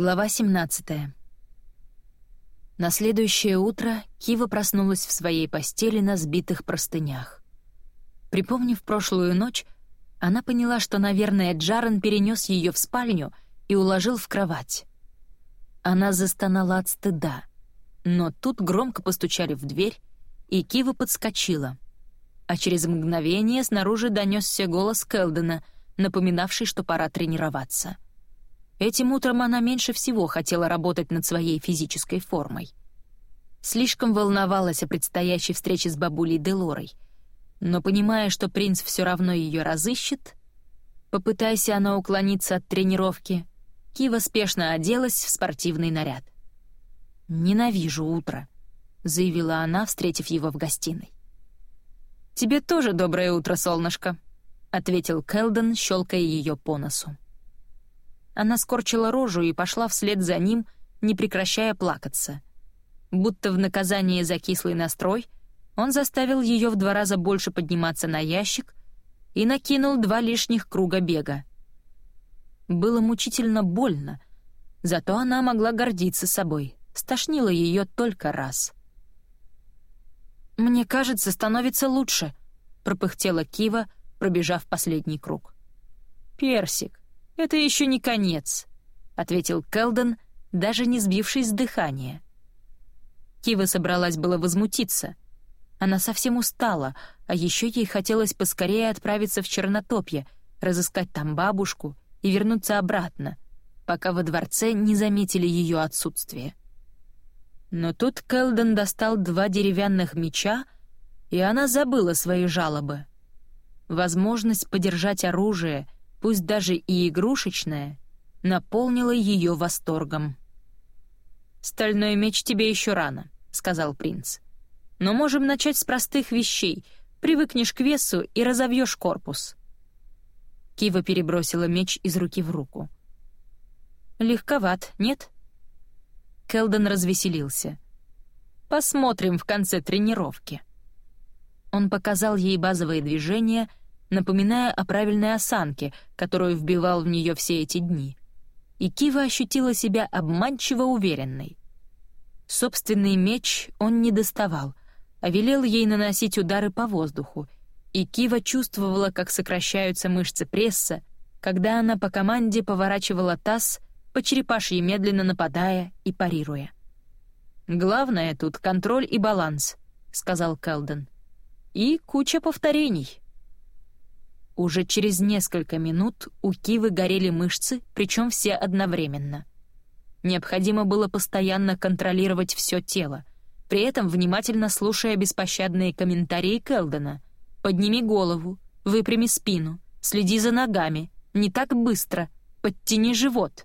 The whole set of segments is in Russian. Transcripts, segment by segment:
Глава 17. На следующее утро Кива проснулась в своей постели на сбитых простынях. Припомнив прошлую ночь, она поняла, что, наверное, Джарен перенес ее в спальню и уложил в кровать. Она застонала от стыда, но тут громко постучали в дверь, и Кива подскочила. А через мгновение снаружи донесся голос Келдена, напоминавший, что пора тренироваться — Этим утром она меньше всего хотела работать над своей физической формой. Слишком волновалась о предстоящей встрече с бабулей Делорой. Но понимая, что принц все равно ее разыщет, попытайся она уклониться от тренировки, Кива спешно оделась в спортивный наряд. «Ненавижу утро», — заявила она, встретив его в гостиной. «Тебе тоже доброе утро, солнышко», — ответил Келден, щелкая ее по носу. Она скорчила рожу и пошла вслед за ним, не прекращая плакаться. Будто в наказание за кислый настрой он заставил ее в два раза больше подниматься на ящик и накинул два лишних круга бега. Было мучительно больно, зато она могла гордиться собой, стошнило ее только раз. «Мне кажется, становится лучше», — пропыхтела Кива, пробежав последний круг. «Персик, «Это еще не конец», — ответил Келден, даже не сбившись с дыхания. Кива собралась было возмутиться. Она совсем устала, а еще ей хотелось поскорее отправиться в Чернотопье, разыскать там бабушку и вернуться обратно, пока во дворце не заметили ее отсутствие. Но тут Келден достал два деревянных меча, и она забыла свои жалобы. Возможность подержать оружие — пусть даже и игрушечная, наполнила ее восторгом. «Стальной меч тебе еще рано», — сказал принц. «Но можем начать с простых вещей. Привыкнешь к весу и разовьешь корпус». Кива перебросила меч из руки в руку. «Легковат, нет?» Келден развеселился. «Посмотрим в конце тренировки». Он показал ей базовые движения — напоминая о правильной осанке, которую вбивал в нее все эти дни. И Кива ощутила себя обманчиво уверенной. Собственный меч он не доставал, а велел ей наносить удары по воздуху, и Кива чувствовала, как сокращаются мышцы пресса, когда она по команде поворачивала таз, по черепашьи медленно нападая и парируя. «Главное тут контроль и баланс», — сказал Келден. «И куча повторений». Уже через несколько минут у Кивы горели мышцы, причем все одновременно. Необходимо было постоянно контролировать все тело, при этом внимательно слушая беспощадные комментарии Келдена. «Подними голову, выпрями спину, следи за ногами, не так быстро, подтяни живот».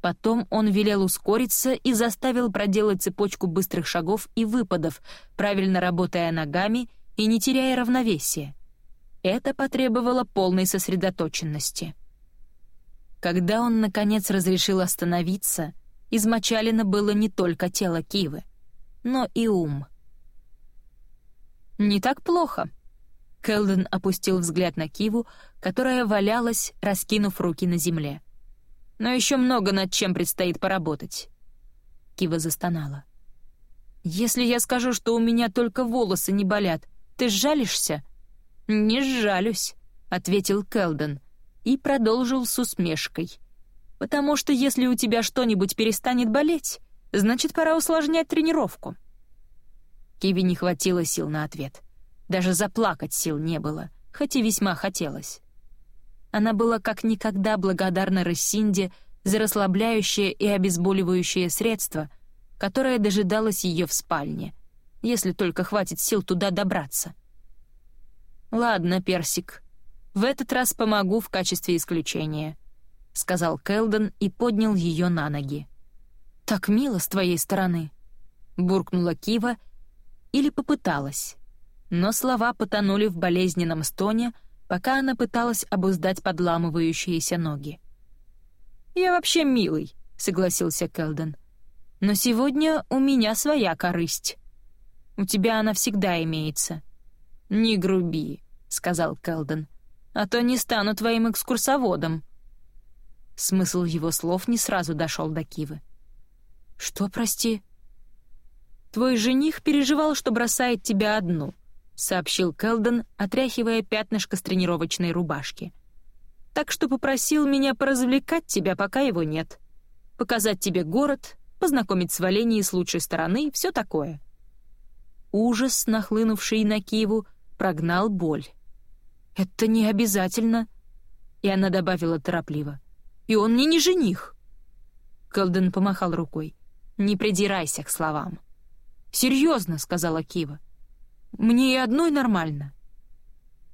Потом он велел ускориться и заставил проделать цепочку быстрых шагов и выпадов, правильно работая ногами и не теряя равновесия. Это потребовало полной сосредоточенности. Когда он, наконец, разрешил остановиться, измочалено было не только тело Кивы, но и ум. «Не так плохо», — Келден опустил взгляд на Киву, которая валялась, раскинув руки на земле. «Но еще много над чем предстоит поработать». Кива застонала. «Если я скажу, что у меня только волосы не болят, ты сжалишься?» «Не сжалюсь», — ответил Келден и продолжил с усмешкой. «Потому что если у тебя что-нибудь перестанет болеть, значит, пора усложнять тренировку». Киви не хватило сил на ответ. Даже заплакать сил не было, хоть и весьма хотелось. Она была как никогда благодарна Рассинде за расслабляющее и обезболивающее средство, которое дожидалось ее в спальне, если только хватит сил туда добраться. «Ладно, Персик, в этот раз помогу в качестве исключения», — сказал Келден и поднял ее на ноги. «Так мило с твоей стороны», — буркнула Кива или попыталась. Но слова потонули в болезненном стоне, пока она пыталась обуздать подламывающиеся ноги. «Я вообще милый», — согласился Келден. «Но сегодня у меня своя корысть. У тебя она всегда имеется. «Не груби», — сказал Келден, — «а то не стану твоим экскурсоводом». Смысл его слов не сразу дошел до Кивы. «Что, прости?» «Твой жених переживал, что бросает тебя одну», — сообщил Келден, отряхивая пятнышко с тренировочной рубашки. «Так что попросил меня поразвлекать тебя, пока его нет. Показать тебе город, познакомить с Валенией с лучшей стороны, все такое». Ужас, нахлынувший на Киву, прогнал боль. «Это не обязательно», — и она добавила торопливо. «И он мне не жених». Келден помахал рукой. «Не придирайся к словам». «Серьезно», — сказала Кива. «Мне и одной нормально».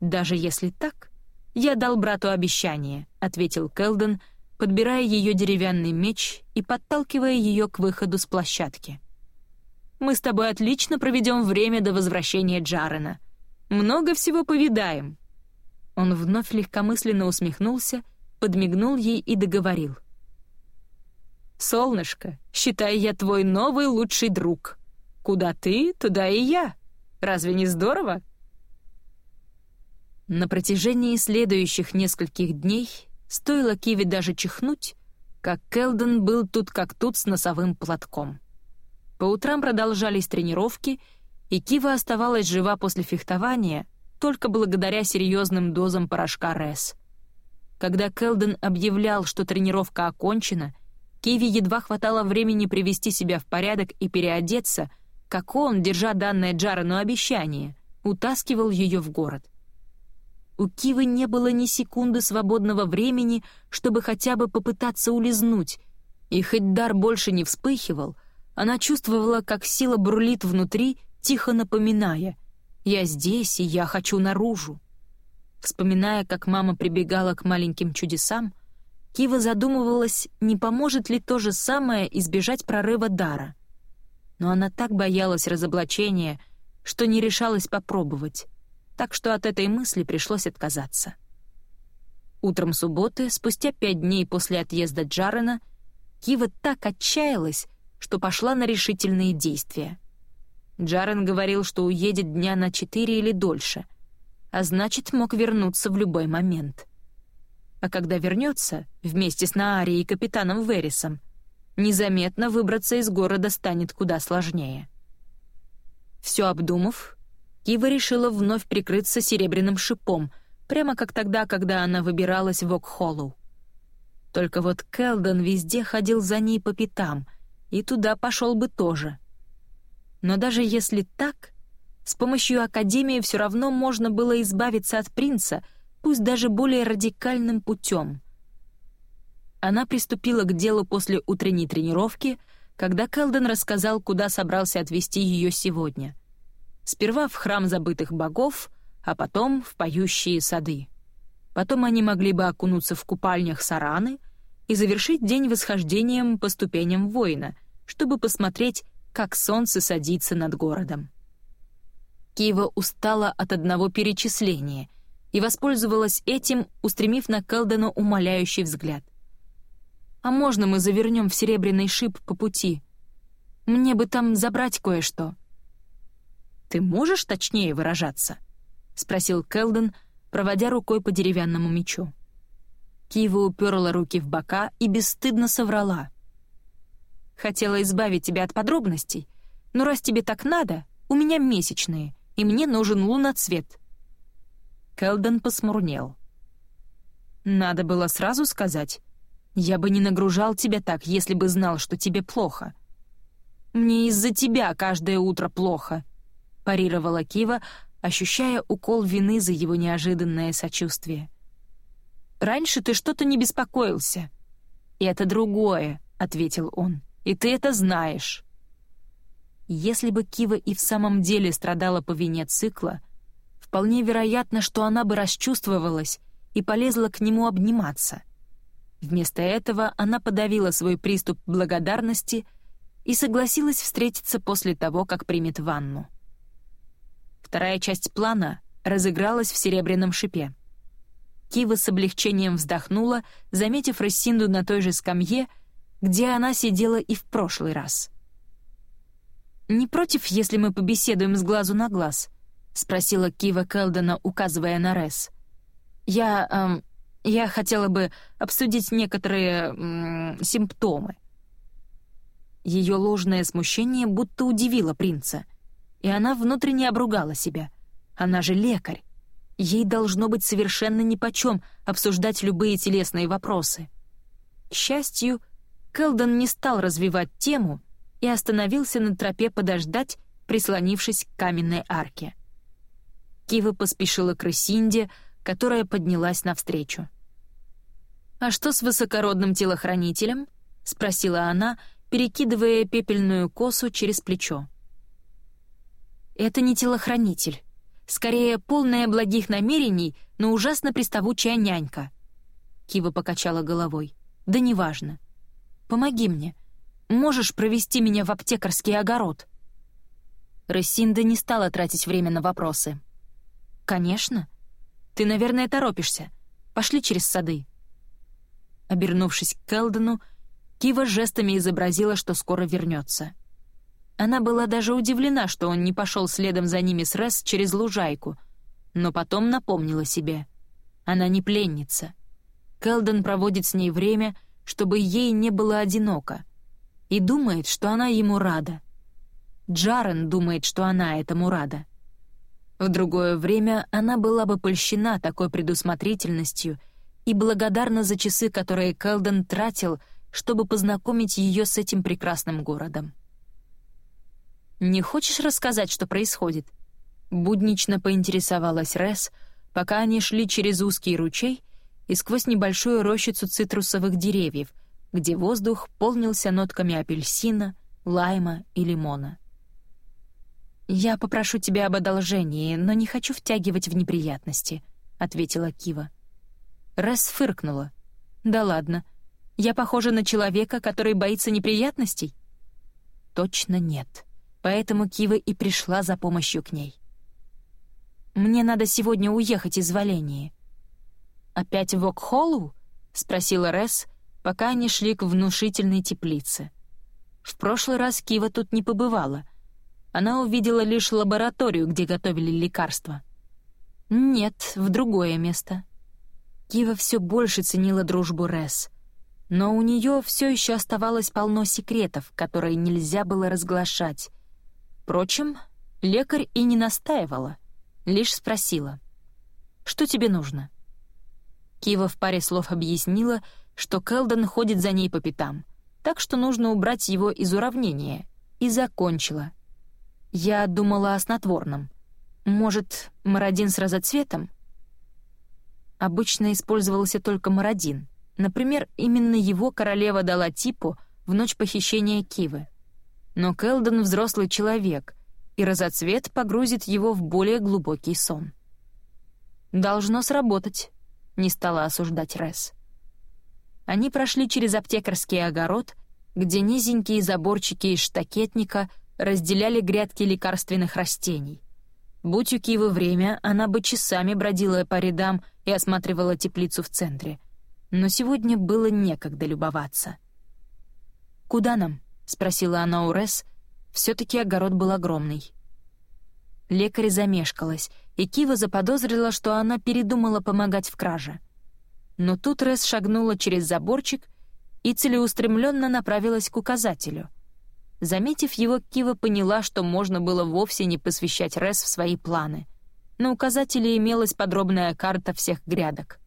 «Даже если так, я дал брату обещание», — ответил Келден, подбирая ее деревянный меч и подталкивая ее к выходу с площадки. Мы с тобой отлично проведем время до возвращения Джарена. Много всего повидаем». Он вновь легкомысленно усмехнулся, подмигнул ей и договорил. «Солнышко, считай я твой новый лучший друг. Куда ты, туда и я. Разве не здорово?» На протяжении следующих нескольких дней стоило Киви даже чихнуть, как Келден был тут как тут с носовым платком. По утрам продолжались тренировки, и Кива оставалась жива после фехтования только благодаря серьезным дозам порошка РЭС. Когда Келден объявлял, что тренировка окончена, Киви едва хватало времени привести себя в порядок и переодеться, как он, держа данное Джарену обещание, утаскивал ее в город. У Кивы не было ни секунды свободного времени, чтобы хотя бы попытаться улизнуть, и хоть дар больше не вспыхивал — она чувствовала, как сила бурлит внутри, тихо напоминая «Я здесь, и я хочу наружу». Вспоминая, как мама прибегала к маленьким чудесам, Кива задумывалась, не поможет ли то же самое избежать прорыва дара. Но она так боялась разоблачения, что не решалась попробовать, так что от этой мысли пришлось отказаться. Утром субботы, спустя пять дней после отъезда Джарена, Кива так отчаялась, что пошла на решительные действия. Джарен говорил, что уедет дня на четыре или дольше, а значит, мог вернуться в любой момент. А когда вернется, вместе с Наари и капитаном Верисом, незаметно выбраться из города станет куда сложнее. Все обдумав, Кива решила вновь прикрыться серебряным шипом, прямо как тогда, когда она выбиралась в Окхоллоу. Только вот Келден везде ходил за ней по пятам — и туда пошел бы тоже. Но даже если так, с помощью Академии все равно можно было избавиться от принца, пусть даже более радикальным путем. Она приступила к делу после утренней тренировки, когда Келден рассказал, куда собрался отвезти ее сегодня. Сперва в храм забытых богов, а потом в поющие сады. Потом они могли бы окунуться в купальнях Сараны — и завершить день восхождением по ступеням воина, чтобы посмотреть, как солнце садится над городом. Киева устала от одного перечисления и воспользовалась этим, устремив на Келдена умоляющий взгляд. «А можно мы завернем в серебряный шип по пути? Мне бы там забрать кое-что». «Ты можешь точнее выражаться?» — спросил Келден, проводя рукой по деревянному мечу. Кива уперла руки в бока и бесстыдно соврала. «Хотела избавить тебя от подробностей, но раз тебе так надо, у меня месячные, и мне нужен луноцвет». Келден посмурнел. «Надо было сразу сказать. Я бы не нагружал тебя так, если бы знал, что тебе плохо». «Мне из-за тебя каждое утро плохо», — парировала Кива, ощущая укол вины за его неожиданное сочувствие. Раньше ты что-то не беспокоился». «Это другое», — ответил он, — «и ты это знаешь». Если бы Кива и в самом деле страдала по вине цикла, вполне вероятно, что она бы расчувствовалась и полезла к нему обниматься. Вместо этого она подавила свой приступ благодарности и согласилась встретиться после того, как примет ванну. Вторая часть плана разыгралась в «Серебряном шипе». Кива с облегчением вздохнула, заметив Рассинду на той же скамье, где она сидела и в прошлый раз. «Не против, если мы побеседуем с глазу на глаз?» — спросила Кива Келдена, указывая на Рес. «Я... Эм, Я хотела бы обсудить некоторые м, симптомы». Ее ложное смущение будто удивило принца, и она внутренне обругала себя. Она же лекарь. Ей должно быть совершенно нипочем обсуждать любые телесные вопросы. К счастью, Келдон не стал развивать тему и остановился на тропе подождать, прислонившись к каменной арке. Кива поспешила к Рысинде, которая поднялась навстречу. «А что с высокородным телохранителем?» — спросила она, перекидывая пепельную косу через плечо. «Это не телохранитель. Скорее, полная благих намерений, но ужасно приставучая нянька». Кива покачала головой. «Да неважно. Помоги мне. Можешь провести меня в аптекарский огород?» Рассинда не стала тратить время на вопросы. «Конечно. Ты, наверное, торопишься. Пошли через сады». Обернувшись к Келдену, Кива жестами изобразила, что скоро вернется. Она была даже удивлена, что он не пошел следом за ними с Рес через лужайку, но потом напомнила себе. Она не пленница. Келден проводит с ней время, чтобы ей не было одиноко, и думает, что она ему рада. Джарен думает, что она этому рада. В другое время она была бы польщена такой предусмотрительностью и благодарна за часы, которые Келден тратил, чтобы познакомить ее с этим прекрасным городом. «Не хочешь рассказать, что происходит?» Буднично поинтересовалась Рес, пока они шли через узкий ручей и сквозь небольшую рощицу цитрусовых деревьев, где воздух полнился нотками апельсина, лайма и лимона. «Я попрошу тебя об одолжении, но не хочу втягивать в неприятности», — ответила Кива. Рес фыркнула. «Да ладно. Я похожа на человека, который боится неприятностей?» «Точно нет. Поэтому Кива и пришла за помощью к ней». «Мне надо сегодня уехать из Валении». «Опять в Окхоллу?» — спросила Рес, пока они шли к внушительной теплице. В прошлый раз Кива тут не побывала — она увидела лишь лабораторию, где готовили лекарства. Нет, в другое место. Кива все больше ценила дружбу Рес, но у нее все еще оставалось полно секретов, которые нельзя было разглашать. Впрочем, лекарь и не настаивала, лишь спросила. «Что тебе нужно?» Кива в паре слов объяснила, что Келден ходит за ней по пятам, так что нужно убрать его из уравнения, и закончила. Я думала о снотворном. Может, мародин с разоцветом? Обычно использовался только мародин. Например, именно его королева дала типу в ночь похищения Кивы. Но Келден взрослый человек, и разоцвет погрузит его в более глубокий сон. «Должно сработать», — не стала осуждать Рес. Они прошли через аптекарский огород, где низенькие заборчики из штакетника — разделяли грядки лекарственных растений. Будь у Кивы время, она бы часами бродила по рядам и осматривала теплицу в центре. Но сегодня было некогда любоваться. «Куда нам?» — спросила она у Рес. Все-таки огород был огромный. Лекарь замешкалась, и Кива заподозрила, что она передумала помогать в краже. Но тут Рес шагнула через заборчик и целеустремленно направилась к указателю — Заметив его, Кива поняла, что можно было вовсе не посвящать Рес в свои планы. На указателе имелась подробная карта всех грядок.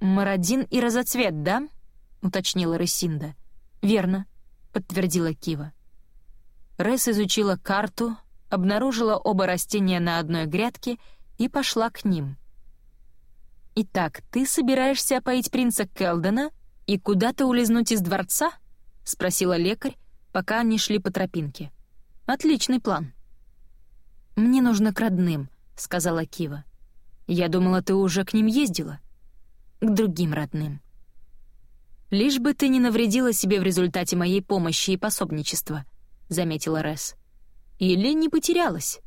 «Мародин и разоцвет, да?» — уточнила Ресинда. «Верно», — подтвердила Кива. Рес изучила карту, обнаружила оба растения на одной грядке и пошла к ним. «Итак, ты собираешься опоить принца Келдена и куда-то улизнуть из дворца?» — спросила лекарь, пока они шли по тропинке. «Отличный план». «Мне нужно к родным», — сказала Кива. «Я думала, ты уже к ним ездила». «К другим родным». «Лишь бы ты не навредила себе в результате моей помощи и пособничества», — заметила Рес. «Или не потерялась.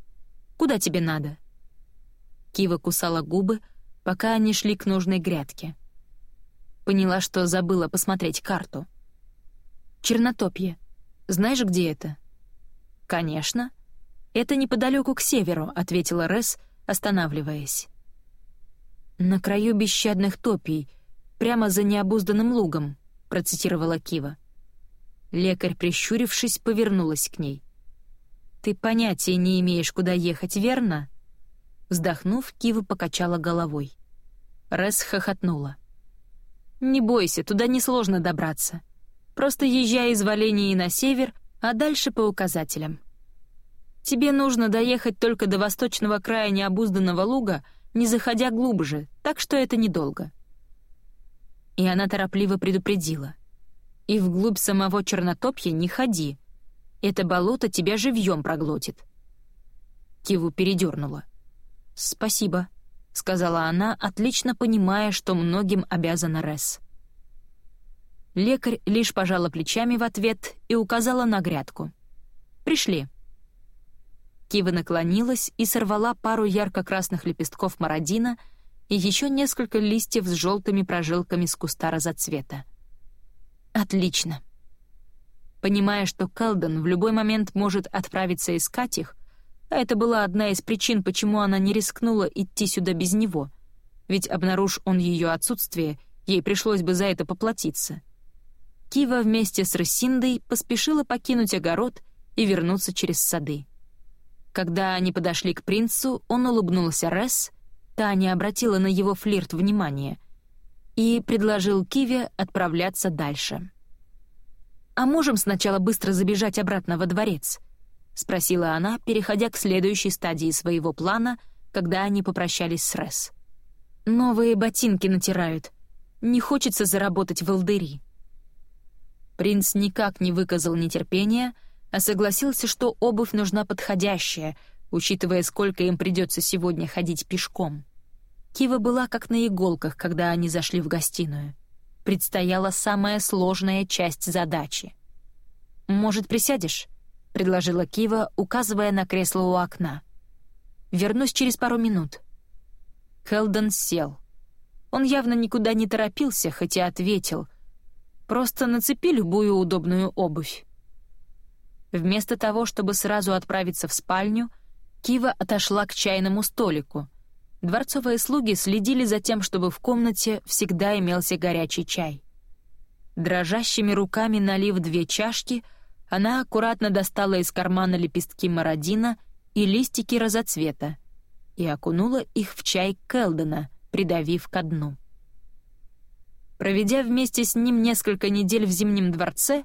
Куда тебе надо?» Кива кусала губы, пока они шли к нужной грядке. Поняла, что забыла посмотреть карту. «Чернотопье», знаешь, где это?» «Конечно. Это неподалеку к северу», — ответила Рес, останавливаясь. «На краю бесщадных топий, прямо за необузданным лугом», — процитировала Кива. Лекарь, прищурившись, повернулась к ней. «Ты понятия не имеешь, куда ехать, верно?» Вздохнув, Кива покачала головой. Рес хохотнула. «Не бойся, туда несложно добраться. Просто езжай из Валении на север, а дальше по указателям. Тебе нужно доехать только до восточного края необузданного луга, не заходя глубже, так что это недолго». И она торопливо предупредила. «И вглубь самого Чернотопья не ходи. Это болото тебя живьем проглотит». Киву передернула. «Спасибо», — сказала она, отлично понимая, что многим обязана Ресс. Лекарь лишь пожала плечами в ответ и указала на грядку. «Пришли». Кива наклонилась и сорвала пару ярко-красных лепестков мародина и еще несколько листьев с желтыми прожилками с куста разоцвета. «Отлично». Понимая, что Келден в любой момент может отправиться искать их, а это была одна из причин, почему она не рискнула идти сюда без него, ведь, обнаружь он ее отсутствие, ей пришлось бы за это поплатиться — Кива вместе с Рассиндой поспешила покинуть огород и вернуться через сады. Когда они подошли к принцу, он улыбнулся Ресс, та не обратила на его флирт внимания, и предложил Киве отправляться дальше. «А можем сначала быстро забежать обратно во дворец?» — спросила она, переходя к следующей стадии своего плана, когда они попрощались с Ресс. «Новые ботинки натирают. Не хочется заработать в Алдери». Принц никак не выказал нетерпения, а согласился, что обувь нужна подходящая, учитывая, сколько им придется сегодня ходить пешком. Кива была как на иголках, когда они зашли в гостиную. Предстояла самая сложная часть задачи. «Может, присядешь?» — предложила Кива, указывая на кресло у окна. «Вернусь через пару минут». Хелден сел. Он явно никуда не торопился, хотя ответил, Просто нацепи любую удобную обувь». Вместо того, чтобы сразу отправиться в спальню, Кива отошла к чайному столику. Дворцовые слуги следили за тем, чтобы в комнате всегда имелся горячий чай. Дрожащими руками налив две чашки, она аккуратно достала из кармана лепестки мародина и листики разоцвета и окунула их в чай Келдена, придавив ко дну. Проведя вместе с ним несколько недель в Зимнем дворце,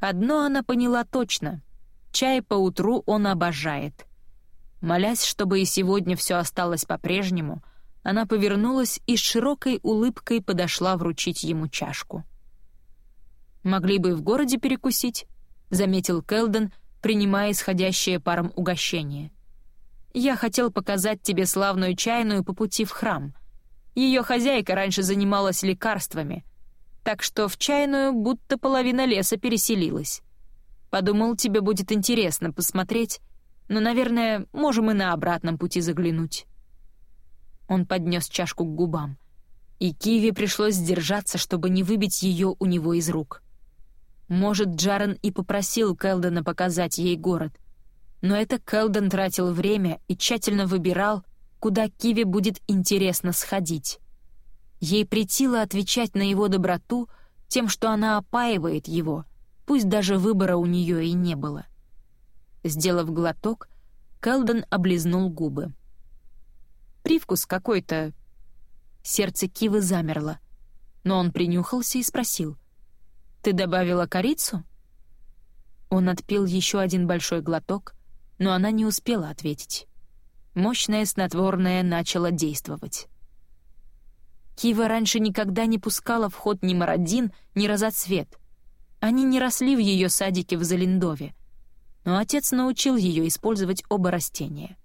одно она поняла точно — чай по утру он обожает. Молясь, чтобы и сегодня все осталось по-прежнему, она повернулась и с широкой улыбкой подошла вручить ему чашку. «Могли бы и в городе перекусить», — заметил Келден, принимая исходящее паром угощение. «Я хотел показать тебе славную чайную по пути в храм», — ее хозяйка раньше занималась лекарствами, так что в чайную будто половина леса переселилась. Подумал, тебе будет интересно посмотреть, но, наверное, можем и на обратном пути заглянуть». Он поднес чашку к губам, и Киви пришлось сдержаться, чтобы не выбить ее у него из рук. Может, Джарен и попросил Келдена показать ей город, но это Келден тратил время и тщательно выбирал, куда Киви будет интересно сходить. Ей притило отвечать на его доброту тем, что она опаивает его, пусть даже выбора у нее и не было. Сделав глоток, Келден облизнул губы. «Привкус какой-то...» Сердце Кивы замерло, но он принюхался и спросил. «Ты добавила корицу?» Он отпил еще один большой глоток, но она не успела ответить мощное снотворное начало действовать. Кива раньше никогда не пускала в ход ни мародин, ни разоцвет. Они не росли в ее садике в Залиндове, но отец научил ее использовать оба растения.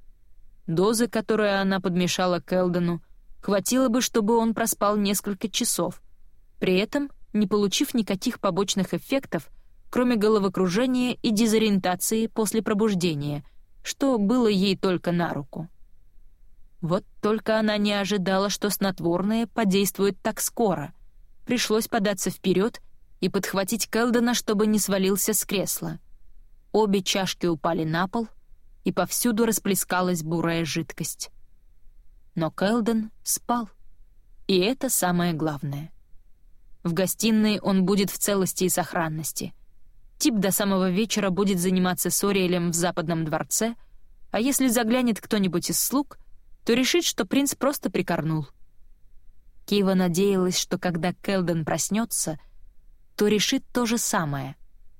Дозы, которые она подмешала Келдену, хватило бы, чтобы он проспал несколько часов, при этом не получив никаких побочных эффектов, кроме головокружения и дезориентации после пробуждения — что было ей только на руку. Вот только она не ожидала, что снотворное подействует так скоро. Пришлось податься вперед и подхватить Келдена, чтобы не свалился с кресла. Обе чашки упали на пол, и повсюду расплескалась бурая жидкость. Но Келден спал. И это самое главное. В гостиной он будет в целости и сохранности. Тип до самого вечера будет заниматься с Ориэлем в западном дворце, а если заглянет кто-нибудь из слуг, то решит, что принц просто прикорнул. Кива надеялась, что когда Келден проснется, то решит то же самое,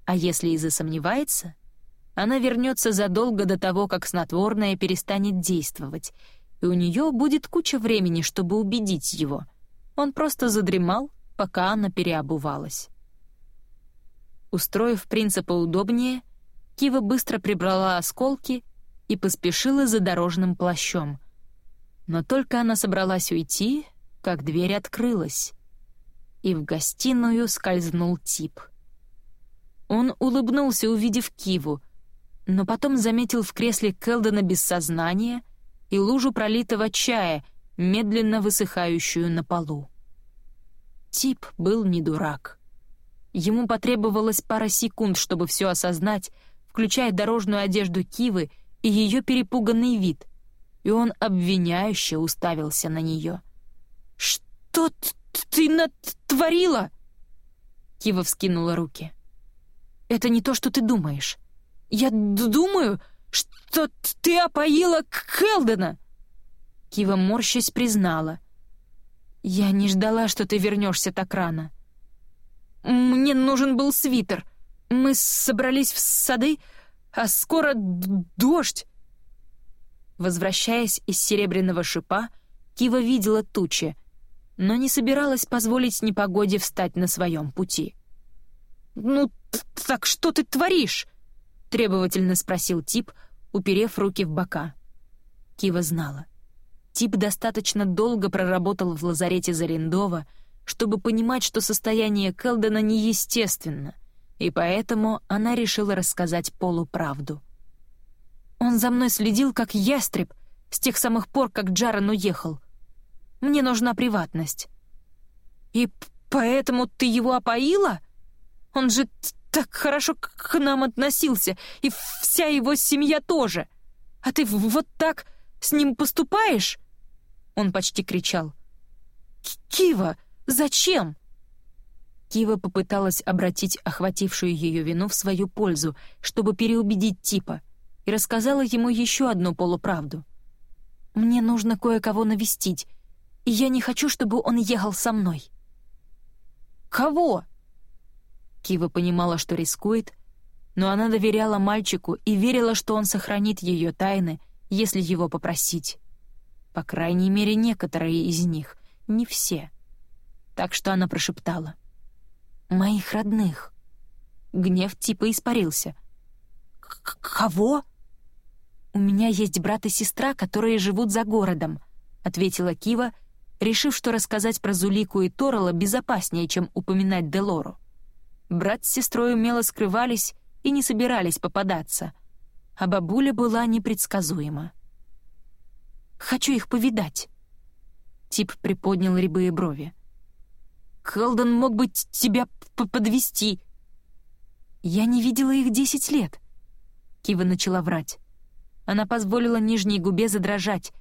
а если и засомневается, она вернется задолго до того, как снотворное перестанет действовать, и у нее будет куча времени, чтобы убедить его. Он просто задремал, пока она переобувалась. Устроив принца поудобнее, Кива быстро прибрала осколки и поспешила за дорожным плащом. Но только она собралась уйти, как дверь открылась, и в гостиную скользнул тип. Он улыбнулся, увидев Киву, но потом заметил в кресле Келдена без сознания и лужу пролитого чая, медленно высыхающую на полу. Тип был не дурак. Ему потребовалось пара секунд, чтобы все осознать, включая дорожную одежду Кивы и ее перепуганный вид, и он обвиняюще уставился на нее. «Что ты натворила?» Кива вскинула руки. «Это не то, что ты думаешь. Я думаю, что ты опоила Келдена!» Кива морщась признала. «Я не ждала, что ты вернешься так рано. Мне нужен был свитер. Мы собрались в сады, а скоро дождь». Возвращаясь из серебряного шипа, Кива видела тучи, но не собиралась позволить непогоде встать на своем пути. «Ну, так что ты творишь?» Требовательно спросил Тип, уперев руки в бока. Кива знала. Тип достаточно долго проработал в лазарете Зарендова, чтобы понимать, что состояние Келдена неестественно, и поэтому она решила рассказать Полу правду. «Он за мной следил, как ястреб, с тех самых пор, как Джаран уехал. Мне нужна приватность». «И поэтому ты его опоила? Он же так хорошо к нам относился, и вся его семья тоже. А ты вот так с ним поступаешь?» Он почти кричал. «Кива, зачем?» Кива попыталась обратить охватившую ее вину в свою пользу, чтобы переубедить Типа, и рассказала ему еще одну полуправду. «Мне нужно кое-кого навестить, и я не хочу, чтобы он ехал со мной». «Кого?» Кива понимала, что рискует, но она доверяла мальчику и верила, что он сохранит ее тайны, если его попросить. По крайней мере, некоторые из них, не все. Так что она прошептала. «Моих родных». Гнев типа испарился. «Кого?» «У меня есть брат и сестра, которые живут за городом», — ответила Кива, решив, что рассказать про Зулику и Торола безопаснее, чем упоминать Делору. Брат с сестрой умело скрывались и не собирались попадаться, а бабуля была непредсказуема. «Хочу их повидать». Тип приподнял рябые брови. «Келден мог бы тебя подвести. «Я не видела их десять лет», — Кива начала врать. Она позволила нижней губе задрожать.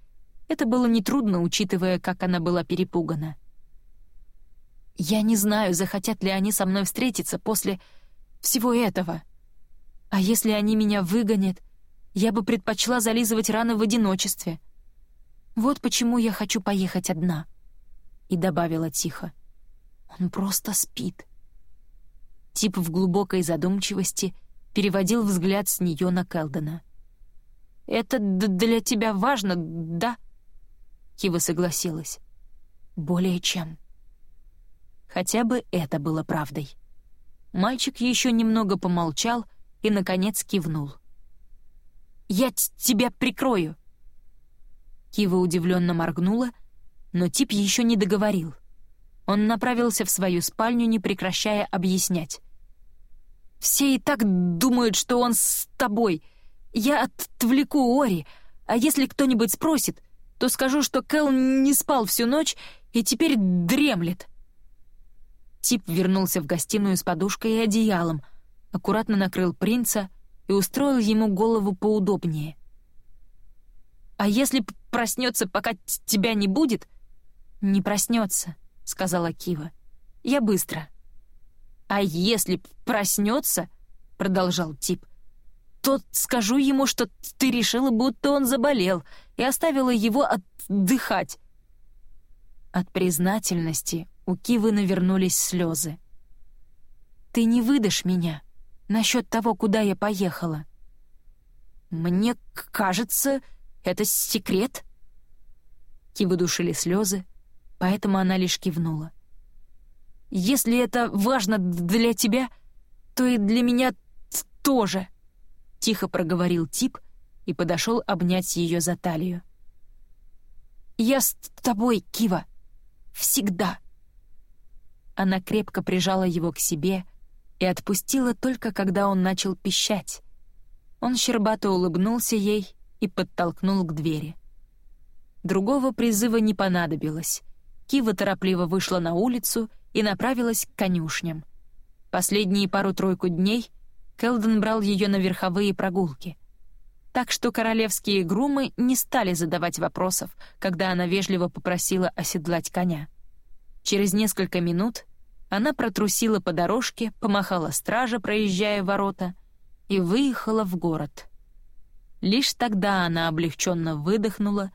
Это было нетрудно, учитывая, как она была перепугана. Я не знаю, захотят ли они со мной встретиться после всего этого. А если они меня выгонят, я бы предпочла зализывать раны в одиночестве. Вот почему я хочу поехать одна. И добавила тихо. Он просто спит. Тип в глубокой задумчивости переводил взгляд с нее на Келдена. «Это для тебя важно, да?» Кива согласилась. «Более чем». Хотя бы это было правдой. Мальчик еще немного помолчал и, наконец, кивнул. «Я тебя прикрою!» Кива удивленно моргнула, но тип еще не договорил. Он направился в свою спальню, не прекращая объяснять. «Все и так думают, что он с тобой. Я отвлеку Ори, а если кто-нибудь спросит, то скажу, что Кэл не спал всю ночь и теперь дремлет. Тип вернулся в гостиную с подушкой и одеялом, аккуратно накрыл принца и устроил ему голову поудобнее. «А если проснется, пока тебя не будет, «Не проснется», — сказала Кива. «Я быстро». «А если проснется», — продолжал тип, то скажу ему, что ты решила, будто он заболел, и оставила его отдыхать». От признательности у Кивы навернулись слезы. «Ты не выдашь меня насчет того, куда я поехала?» «Мне кажется, это секрет». Кивы душили слезы, поэтому она лишь кивнула. «Если это важно для тебя, то и для меня тоже», — тихо проговорил тип и подошел обнять ее за талию. «Я с тобой, Кива, всегда». Она крепко прижала его к себе и отпустила только, когда он начал пищать. Он щербато улыбнулся ей и подтолкнул к двери. Другого призыва не понадобилось. Кива торопливо вышла на улицу и направилась к конюшням. Последние пару-тройку дней Келден брал ее на верховые прогулки. Так что королевские грумы не стали задавать вопросов, когда она вежливо попросила оседлать коня. Через несколько минут она протрусила по дорожке, помахала стража, проезжая ворота, и выехала в город. Лишь тогда она облегченно выдохнула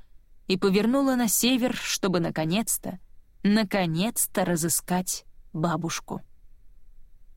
и повернула на север, чтобы наконец-то, наконец-то разыскать бабушку.